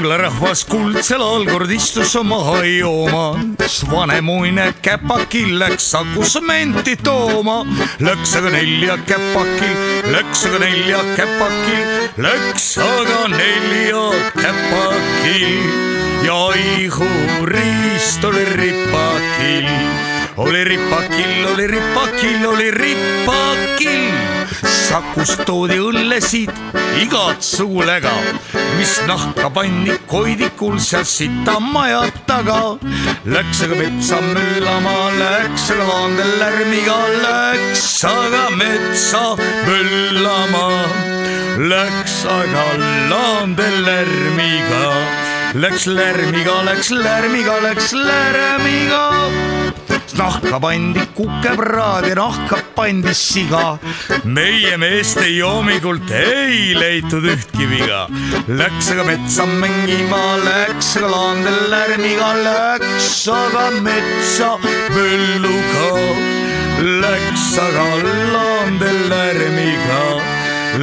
vanglarahvas kuldsel all kord istus maha jooma. vanemuine käpakil läks Sakus menti tooma. Läks aga nelja käpakil, läks aga nelja käpakil, läks aga nelja käpakil ja ihuriist oli ripakil oli ripakil, oli ripakil, oli ripakil. Sakust toodi õllesid igat sugu läga, mis nahka pandi koidikul seal sita maja taga. Läks aga metsa möllama, läks aga laandel lärmiga, läks aga metsa möllama. Läks aga laandel lärmiga, läks lärmiga, läks lärmiga, läks lärmiga nahka pandi kukepraad ja nahka pandi siga. meie meeste joomingult ei leitud ühtki viga. Läks aga metsa mängima, läks aga laandel lärmiga, läks aga metsa mölluga. Läks aga laandel lärmiga,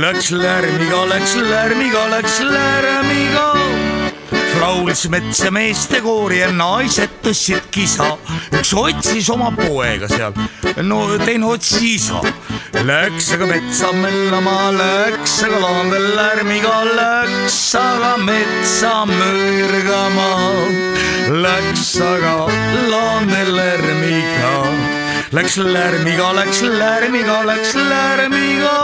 läks lärmiga, läks lärmiga, läks lärmiga laulis metsa meeste koori ja naised tõstsid kisa. üks otsis oma poega seal, no teine otsis isa. Läks aga metsa möllama, läks aga laandel lärmiga, läks aga metsa mürgama. Läks aga laandel lärmiga, läks lärmiga, läks lärmiga, läks lärmiga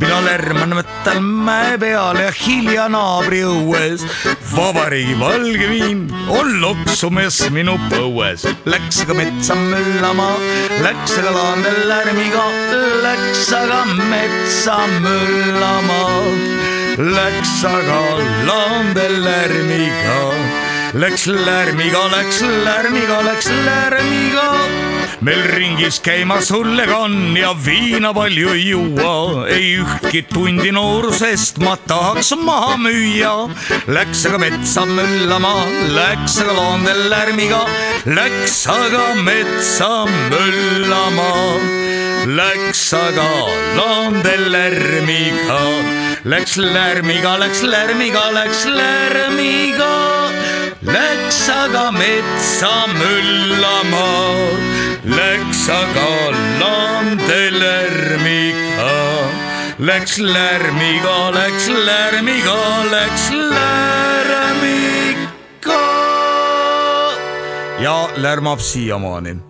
mina lärman võtan mäe peal ja hilja naabri õues. vabariigi valge viin on loksumees minu põues. Läks aga metsa möllama, läks aga laandel lärmiga, läks aga metsa möllama. Läks aga laandel lärmiga, läks lärmiga, läks lärmiga, läks lärmiga meil ringis käimas õllekann ja viina palju ei juua, ei ühtki tundi noorusest ma tahaks maha müüa. Läks aga metsa möllama, läks aga loondel lärmiga, läks aga metsa möllama. Läks aga loondel lärmiga, läks lärmiga, läks lärmiga, läks lärmiga. Läks aga metsa möllama läks aga landelärmiga. Läks lärmiga, läks lärmiga, läks lärmiga. ja lärmab siiamaani